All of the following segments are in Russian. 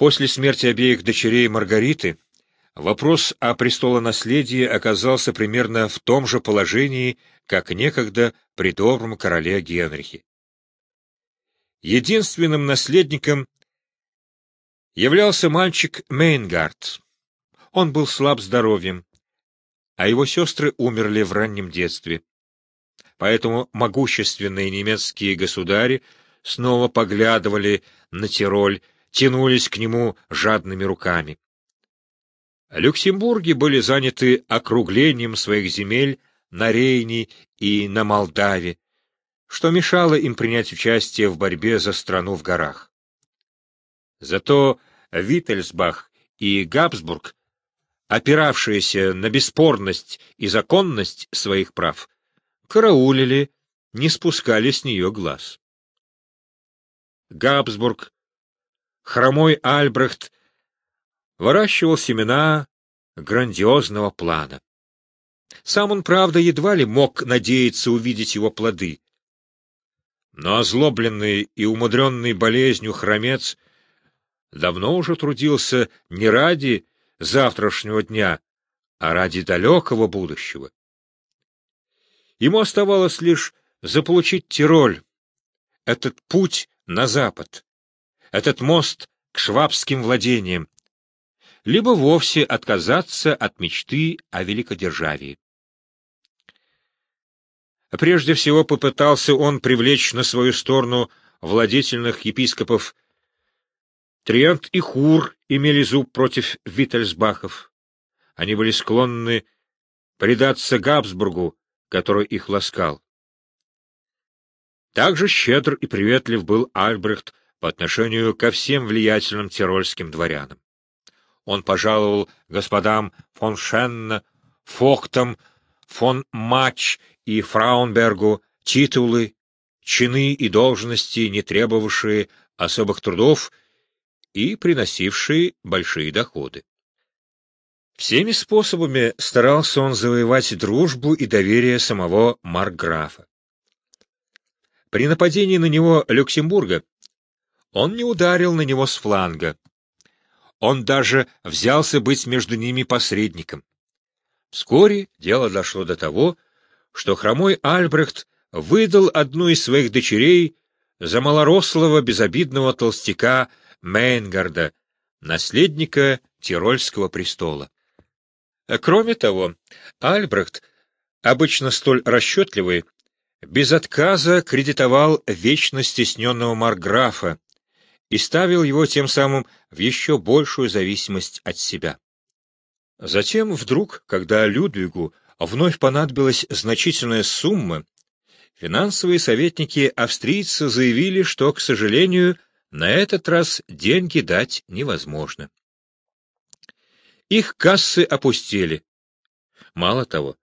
После смерти обеих дочерей Маргариты вопрос о престолонаследии оказался примерно в том же положении, как некогда при добром короле Генрихе. Единственным наследником являлся мальчик Мейнгард. Он был слаб здоровьем, а его сестры умерли в раннем детстве. Поэтому могущественные немецкие государи снова поглядывали на Тироль, тянулись к нему жадными руками. Люксембурги были заняты округлением своих земель на Рейне и на Молдаве, что мешало им принять участие в борьбе за страну в горах. Зато Виттельсбах и Габсбург, опиравшиеся на бесспорность и законность своих прав, караулили, не спускали с нее глаз. Габсбург, хромой Альбрехт выращивал семена грандиозного плана. Сам он, правда, едва ли мог надеяться увидеть его плоды. Но озлобленный и умудренный болезнью хромец давно уже трудился не ради завтрашнего дня, а ради далекого будущего. Ему оставалось лишь заполучить Тироль, этот путь на запад, этот мост к швабским владениям, либо вовсе отказаться от мечты о великодержавии. Прежде всего попытался он привлечь на свою сторону владетельных епископов. Триант и Хур имели зуб против Виттельсбахов. Они были склонны предаться Габсбургу, который их ласкал. Также щедр и приветлив был Альбрехт по отношению ко всем влиятельным тирольским дворянам. Он пожаловал господам фон Шенна, Фохтам, фон Мач и Фраунбергу титулы, чины и должности, не требовавшие особых трудов и приносившие большие доходы. Всеми способами старался он завоевать дружбу и доверие самого Маркграфа. При нападении на него Люксембурга он не ударил на него с фланга. Он даже взялся быть между ними посредником. Вскоре дело дошло до того, что хромой Альбрехт выдал одну из своих дочерей за малорослого безобидного толстяка Мейнгарда, наследника Тирольского престола. Кроме того, Альбрехт, обычно столь расчетливый, без отказа кредитовал вечно стесненного марграфа и ставил его тем самым в еще большую зависимость от себя. Затем вдруг, когда Людвигу вновь понадобилась значительная сумма, финансовые советники австрийцы заявили, что, к сожалению, на этот раз деньги дать невозможно. Их кассы опустели. Мало того,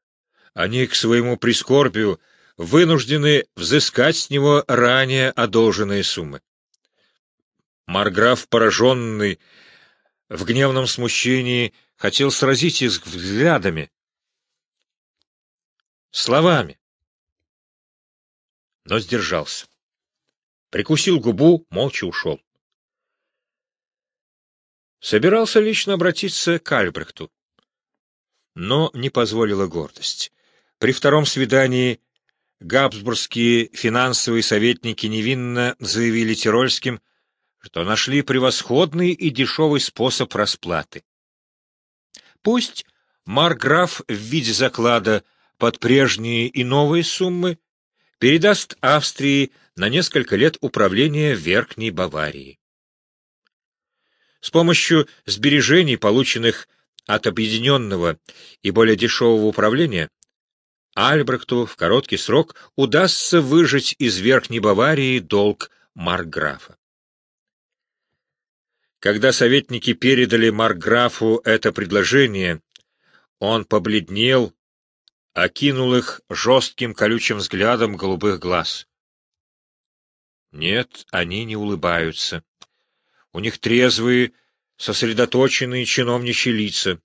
они к своему прискорбию вынуждены взыскать с него ранее одолженные суммы. Марграф, пораженный, в гневном смущении, хотел сразить их взглядами, словами, но сдержался. Прикусил губу, молча ушел. Собирался лично обратиться к Альбрехту, но не позволила гордость. При втором свидании габсбургские финансовые советники невинно заявили Тирольским, что нашли превосходный и дешевый способ расплаты. Пусть Марграф в виде заклада под прежние и новые суммы передаст Австрии на несколько лет управления Верхней Баварии. С помощью сбережений, полученных от объединенного и более дешевого управления, Альбрехту в короткий срок удастся выжить из Верхней Баварии долг Марграфа. Когда советники передали Марграфу это предложение, он побледнел, окинул их жестким колючим взглядом голубых глаз. Нет, они не улыбаются. У них трезвые, сосредоточенные чиновничьи лица.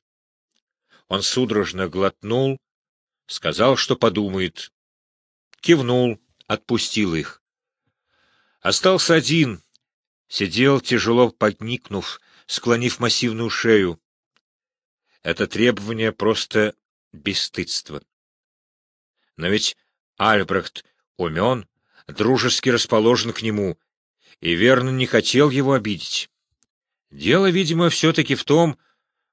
Он судорожно глотнул, сказал, что подумает. Кивнул, отпустил их. Остался один, сидел, тяжело подникнув, склонив массивную шею. Это требование просто бесстыдство. Но ведь Альбрехт умен, дружески расположен к нему, и верно не хотел его обидеть. Дело, видимо, все-таки в том,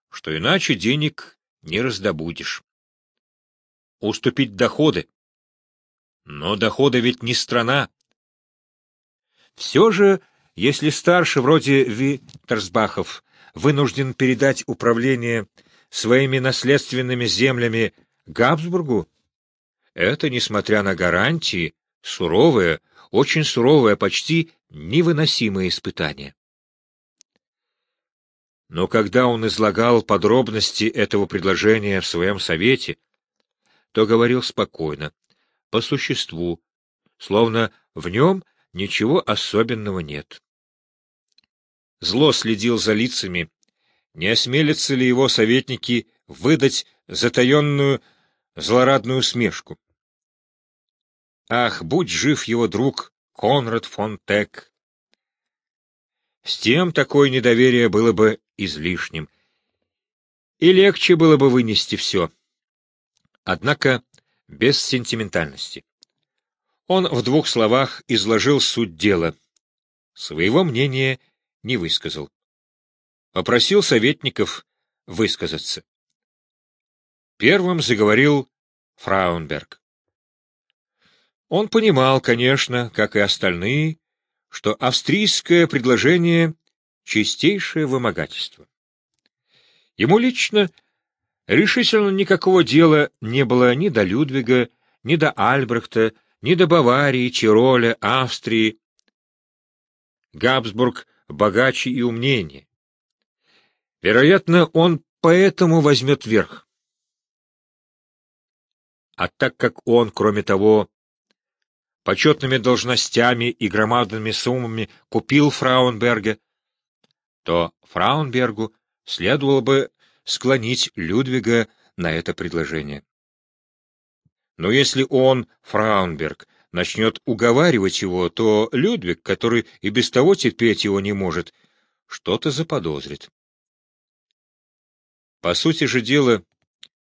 что иначе денег не раздобудешь. Уступить доходы. Но доходы ведь не страна. Все же, если старший вроде Виттерсбахов вынужден передать управление своими наследственными землями Габсбургу, это, несмотря на гарантии, суровое, очень суровое, почти невыносимое испытание. Но когда он излагал подробности этого предложения в своем совете, то говорил спокойно, по существу, словно в нем ничего особенного нет. Зло следил за лицами, не осмелятся ли его советники выдать затаенную злорадную смешку. Ах, будь жив его друг Конрад фон Тек! С тем такое недоверие было бы излишним, и легче было бы вынести все. Однако без сентиментальности. Он в двух словах изложил суть дела. Своего мнения не высказал. Попросил советников высказаться. Первым заговорил Фраунберг. Он понимал, конечно, как и остальные, что австрийское предложение — чистейшее вымогательство. Ему лично решительно никакого дела не было ни до Людвига, ни до Альбрехта, ни до Баварии, Тироля, Австрии. Габсбург богаче и умнее. Вероятно, он поэтому возьмет верх. А так как он, кроме того, почетными должностями и громадными суммами купил Фраунберга, то Фраунбергу следовало бы склонить Людвига на это предложение. Но если он, Фраунберг, начнет уговаривать его, то Людвиг, который и без того терпеть его не может, что-то заподозрит. По сути же дела,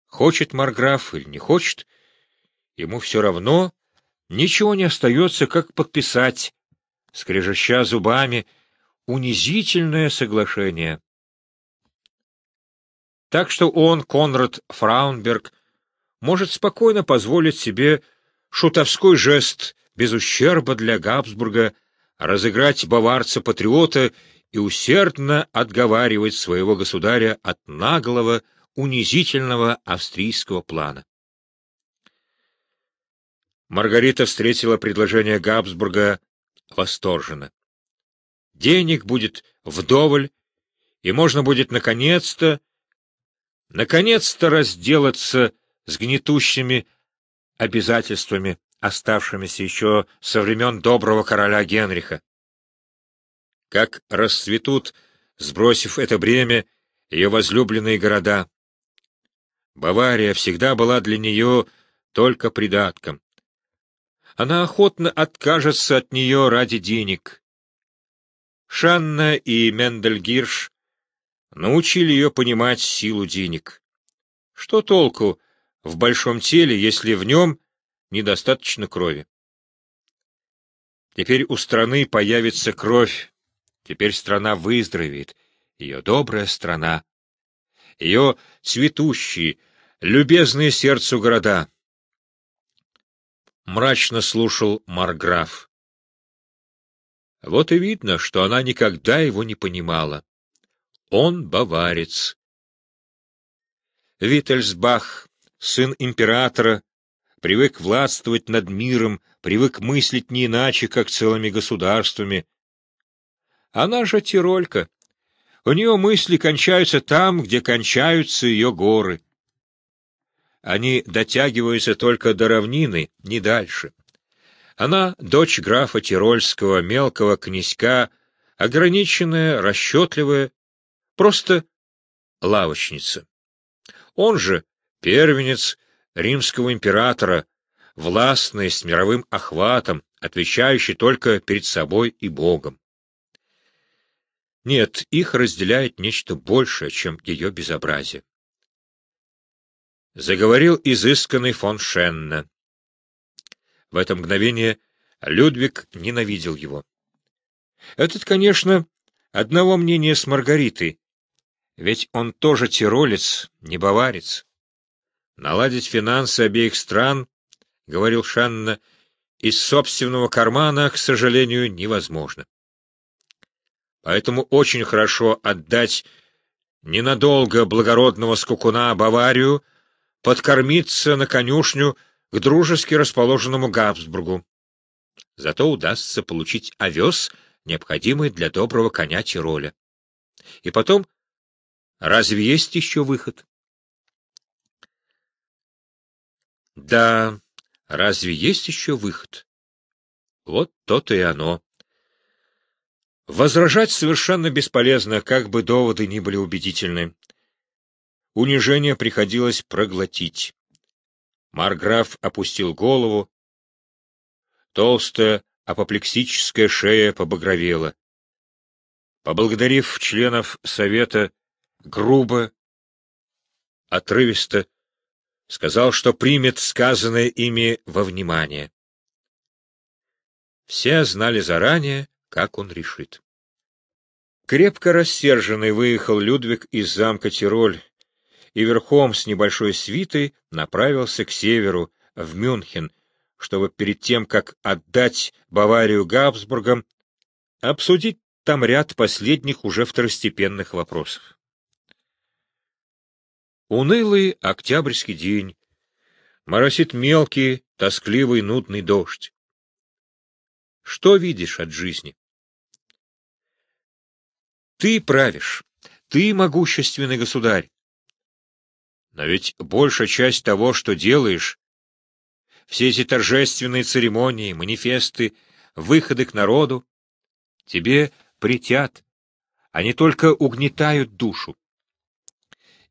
хочет Марграф или не хочет, ему все равно ничего не остается, как подписать, скрежеща зубами, унизительное соглашение. Так что он, Конрад Фраунберг, может спокойно позволить себе шутовской жест без ущерба для Габсбурга разыграть баварца-патриота и усердно отговаривать своего государя от наглого, унизительного австрийского плана. Маргарита встретила предложение Габсбурга восторженно. Денег будет вдоволь, и можно будет наконец-то, наконец-то разделаться с гнетущими обязательствами, оставшимися еще со времен доброго короля Генриха. Как расцветут, сбросив это бремя, ее возлюбленные города. Бавария всегда была для нее только придатком она охотно откажется от нее ради денег. Шанна и Мендельгирш научили ее понимать силу денег. Что толку в большом теле, если в нем недостаточно крови? Теперь у страны появится кровь, теперь страна выздоровеет, ее добрая страна, ее цветущие, любезные сердцу города — мрачно слушал Марграф. Вот и видно, что она никогда его не понимала. Он баварец. Виттельсбах, сын императора, привык властвовать над миром, привык мыслить не иначе, как целыми государствами. Она же тиролька. У нее мысли кончаются там, где кончаются ее горы. Они дотягиваются только до равнины, не дальше. Она — дочь графа Тирольского, мелкого князька, ограниченная, расчетливая, просто лавочница. Он же первенец римского императора, властный, с мировым охватом, отвечающий только перед собой и Богом. Нет, их разделяет нечто большее, чем ее безобразие. Заговорил изысканный фон Шенна. В это мгновение Людвиг ненавидел его. Этот, конечно, одного мнения с Маргаритой, ведь он тоже тиролец, не баварец. Наладить финансы обеих стран, — говорил Шанна, — из собственного кармана, к сожалению, невозможно. Поэтому очень хорошо отдать ненадолго благородного скукуна Баварию, подкормиться на конюшню к дружески расположенному Габсбургу. Зато удастся получить овес, необходимый для доброго коня Тироля. И потом, разве есть еще выход? Да, разве есть еще выход? Вот то-то и оно. Возражать совершенно бесполезно, как бы доводы ни были убедительны. Унижение приходилось проглотить. Марграф опустил голову. Толстая апоплексическая шея побагровела. Поблагодарив членов совета, грубо, отрывисто, сказал, что примет сказанное ими во внимание. Все знали заранее, как он решит. Крепко рассерженный выехал Людвиг из замка Тироль и верхом с небольшой свитой направился к северу, в Мюнхен, чтобы перед тем, как отдать Баварию Габсбургам, обсудить там ряд последних уже второстепенных вопросов. Унылый октябрьский день. Моросит мелкий, тоскливый, нудный дождь. Что видишь от жизни? Ты правишь, ты могущественный государь. Но ведь большая часть того, что делаешь, все эти торжественные церемонии, манифесты, выходы к народу, тебе притят, они только угнетают душу.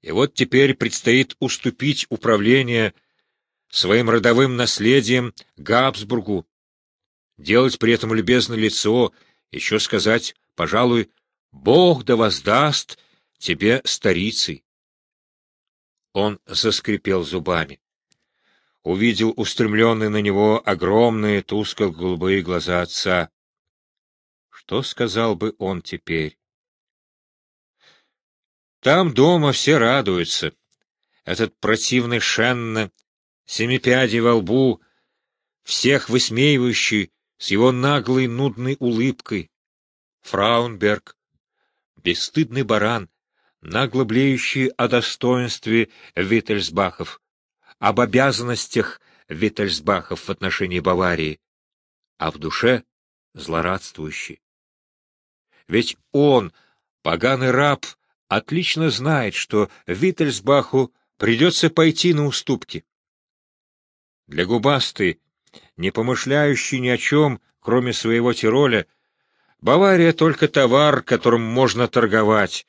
И вот теперь предстоит уступить управление своим родовым наследием Габсбургу, делать при этом любезное лицо, еще сказать, пожалуй, Бог да воздаст тебе старицей. Он заскрипел зубами. Увидел устремленные на него огромные тускло-голубые глаза отца. Что сказал бы он теперь? Там дома все радуются. Этот противный Шенна, семипядей во лбу, всех высмеивающий, с его наглой нудной улыбкой. Фраунберг, бесстыдный баран, нагло блеющий о достоинстве Виттельсбахов, об обязанностях Виттельсбахов в отношении Баварии, а в душе злорадствующий. Ведь он, поганый раб, отлично знает, что Виттельсбаху придется пойти на уступки. Для губастой, не помышляющей ни о чем, кроме своего Тироля, Бавария только товар, которым можно торговать,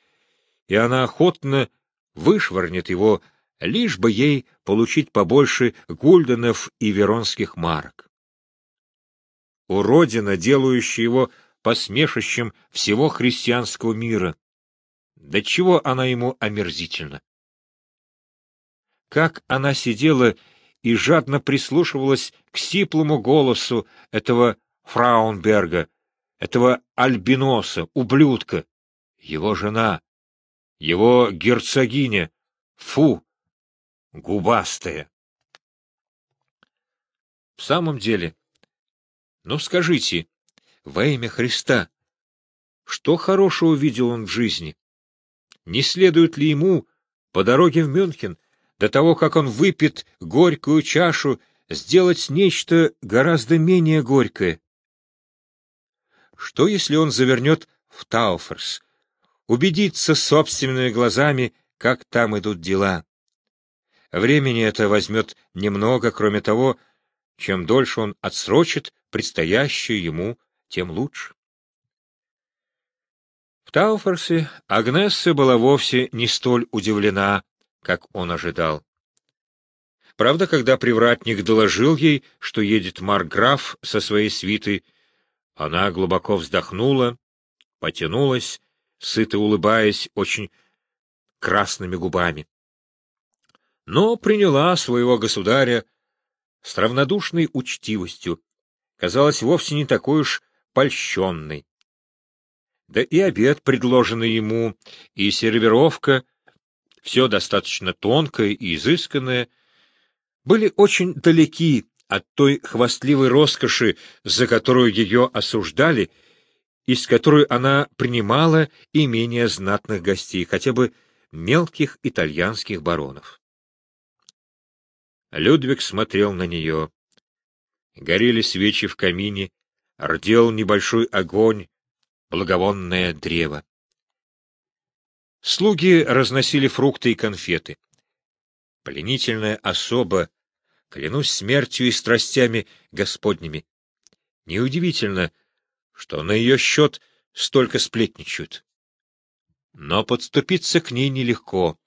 и она охотно вышвырнет его, лишь бы ей получить побольше гульденов и веронских марок. Уродина, делающая его посмешищем всего христианского мира. До чего она ему омерзительна? Как она сидела и жадно прислушивалась к сиплому голосу этого Фраунберга, этого альбиноса, ублюдка, его жена, его герцогиня, фу, губастая. В самом деле, ну скажите, во имя Христа, что хорошего увидел он в жизни? Не следует ли ему по дороге в Мюнхен, до того, как он выпьет горькую чашу, сделать нечто гораздо менее горькое, что, если он завернет в Тауферс, убедиться собственными глазами, как там идут дела? Времени это возьмет немного, кроме того, чем дольше он отсрочит предстоящее ему, тем лучше. В Тауферсе Агнесса была вовсе не столь удивлена, как он ожидал. Правда, когда привратник доложил ей, что едет Марграф со своей свитой, она глубоко вздохнула, потянулась, сыто улыбаясь очень красными губами. Но приняла своего государя с равнодушной учтивостью, казалось вовсе не такой уж польщенной. Да и обед, предложенный ему, и сервировка, все достаточно тонкое и изысканное, были очень далеки от той хвастливой роскоши, за которую ее осуждали, и с которой она принимала и менее знатных гостей, хотя бы мелких итальянских баронов. Людвиг смотрел на нее. Горели свечи в камине, рдел небольшой огонь, благовонное древо. Слуги разносили фрукты и конфеты. Пленительная особа, клянусь смертью и страстями господними. Неудивительно, что на ее счет столько сплетничают. Но подступиться к ней нелегко.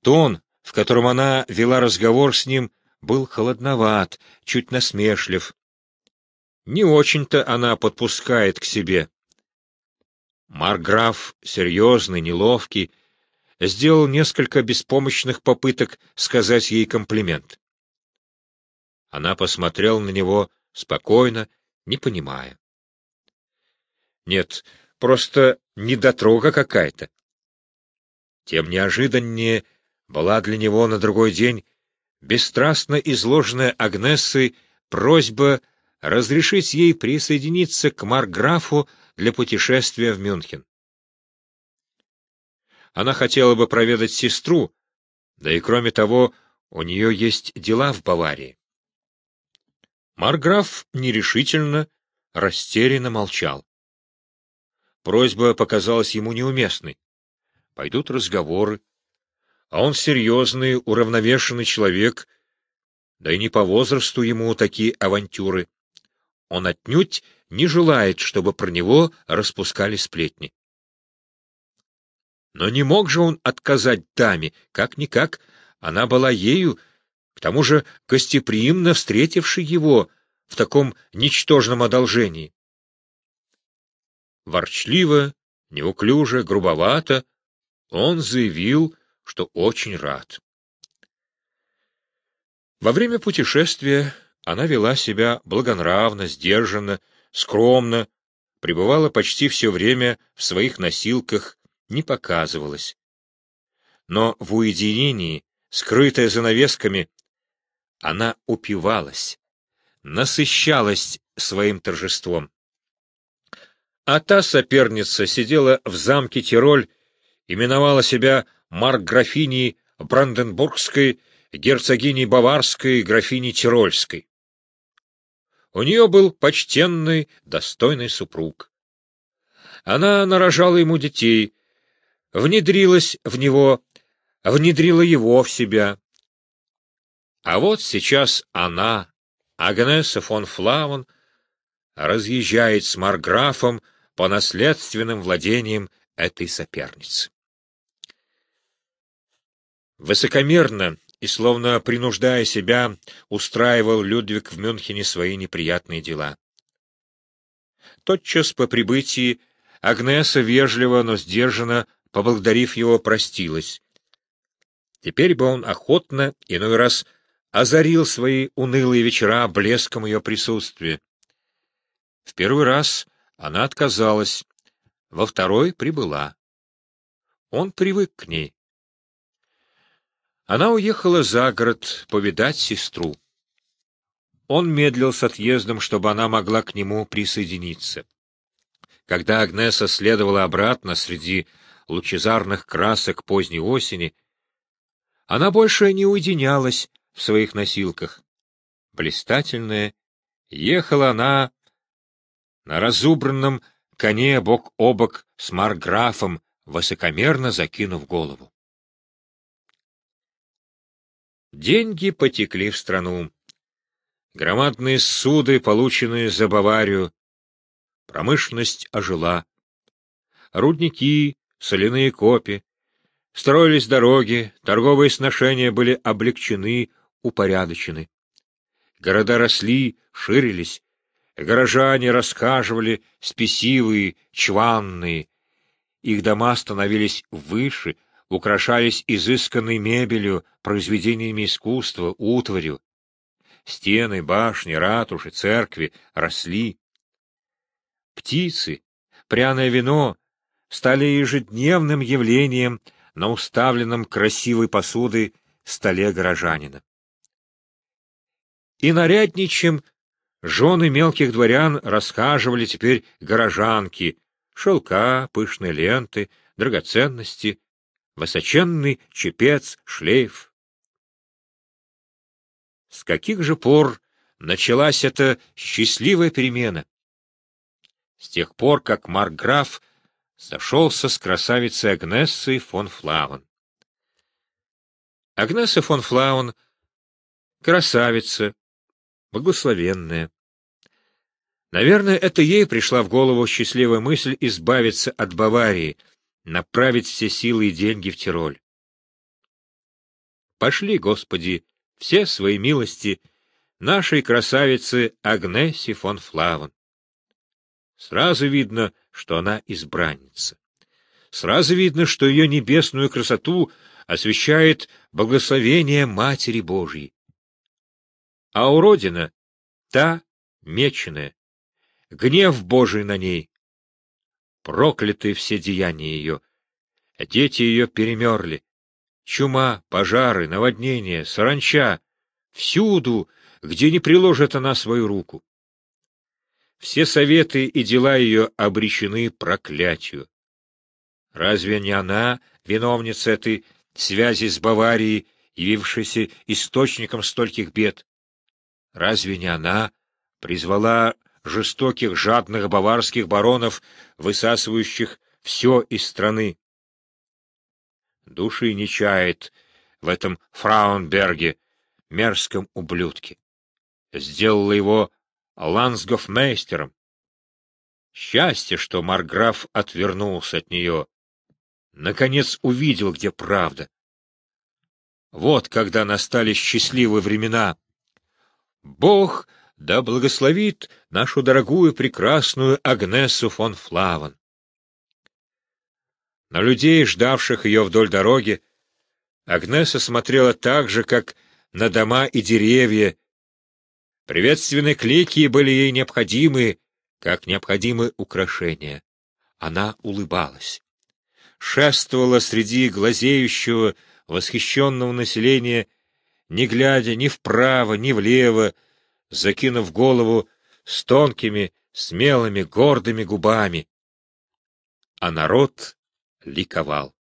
Тон, в котором она вела разговор с ним, был холодноват, чуть насмешлив. Не очень-то она подпускает к себе. Марграф, серьезный, неловкий, сделал несколько беспомощных попыток сказать ей комплимент. Она посмотрела на него спокойно, не понимая. Нет, просто недотрога какая-то. Тем неожиданнее была для него на другой день бесстрастно изложенная Агнессой просьба разрешить ей присоединиться к Марграфу для путешествия в Мюнхен. Она хотела бы проведать сестру, да и кроме того, у нее есть дела в Баварии. Марграф нерешительно, растерянно молчал. Просьба показалась ему неуместной. Пойдут разговоры, а он серьезный, уравновешенный человек, да и не по возрасту ему такие авантюры. Он отнюдь не желает, чтобы про него распускали сплетни. Но не мог же он отказать даме, как-никак, она была ею, к тому же гостеприимно встретившей его в таком ничтожном одолжении. Ворчливо, неуклюже, грубовато он заявил, что очень рад. Во время путешествия она вела себя благонравно, сдержанно, скромно, пребывала почти все время в своих носилках, не показывалась. Но в уединении, скрытая занавесками, она упивалась, насыщалась своим торжеством. А та соперница сидела в замке Тироль, именовала себя марк-графиней Бранденбургской, герцогиней Баварской, графиней Тирольской. У нее был почтенный, достойный супруг. Она нарожала ему детей, внедрилась в него, внедрила его в себя. А вот сейчас она, Агнеса фон Флаван, разъезжает с Марграфом по наследственным владениям этой соперницы. Высокомерно и, словно принуждая себя, устраивал Людвиг в Мюнхене свои неприятные дела. Тотчас по прибытии Агнеса вежливо, но сдержанно, поблагодарив его, простилась. Теперь бы он охотно, иной раз, озарил свои унылые вечера блеском ее присутствия. В первый раз она отказалась, во второй прибыла. Он привык к ней. Она уехала за город повидать сестру. Он медлил с отъездом, чтобы она могла к нему присоединиться. Когда Агнеса следовала обратно среди лучезарных красок поздней осени, она больше не уединялась в своих носилках. Блистательная, ехала она на разубранном коне бок о бок с марграфом, высокомерно закинув голову. Деньги потекли в страну. Громадные суды, полученные за Баварию. Промышленность ожила. Рудники, соляные копи. Строились дороги, торговые сношения были облегчены, упорядочены. Города росли, ширились. Горожане рассказывали, спесивые, чванные. их дома становились выше, украшались изысканной мебелью, произведениями искусства, утварью. Стены, башни, ратуши, церкви росли. Птицы, пряное вино стали ежедневным явлением на уставленном красивой посудой столе горожанина. И нарядничем жены мелких дворян расхаживали теперь горожанки, шелка, пышные ленты, драгоценности, высоченный чепец, шлейф. С каких же пор началась эта счастливая перемена? С тех пор, как Маркграф сошелся с красавицей Агнессой фон Флаун. Агнесса фон Флаун — красавица, благословенная. Наверное, это ей пришла в голову счастливая мысль избавиться от Баварии, направить все силы и деньги в Тироль. Пошли, Господи, все свои милости нашей красавице Агнессе фон Флаван. Сразу видно, что она избранница. Сразу видно, что ее небесную красоту освещает благословение Матери Божьей. А уродина — та меченая, гнев Божий на ней. Прокляты все деяния ее. Дети ее перемерли. Чума, пожары, наводнения, саранча. Всюду, где не приложит она свою руку. Все советы и дела ее обречены проклятию. Разве не она, виновница этой связи с Баварией, явившейся источником стольких бед? Разве не она призвала жестоких, жадных баварских баронов, высасывающих все из страны. Души не чает в этом Фраунберге, мерзком ублюдке. Сделала его лансгофмейстером. Счастье, что Марграф отвернулся от нее. Наконец увидел, где правда. Вот когда настали счастливые времена. Бог да благословит нашу дорогую прекрасную Агнесу фон Флаван. На людей, ждавших ее вдоль дороги, Агнеса смотрела так же, как на дома и деревья. Приветственные клики были ей необходимы, как необходимы украшения. Она улыбалась. Шествовала среди глазеющего, восхищенного населения, не глядя ни вправо, ни влево, закинув голову с тонкими, смелыми, гордыми губами. А народ ликовал.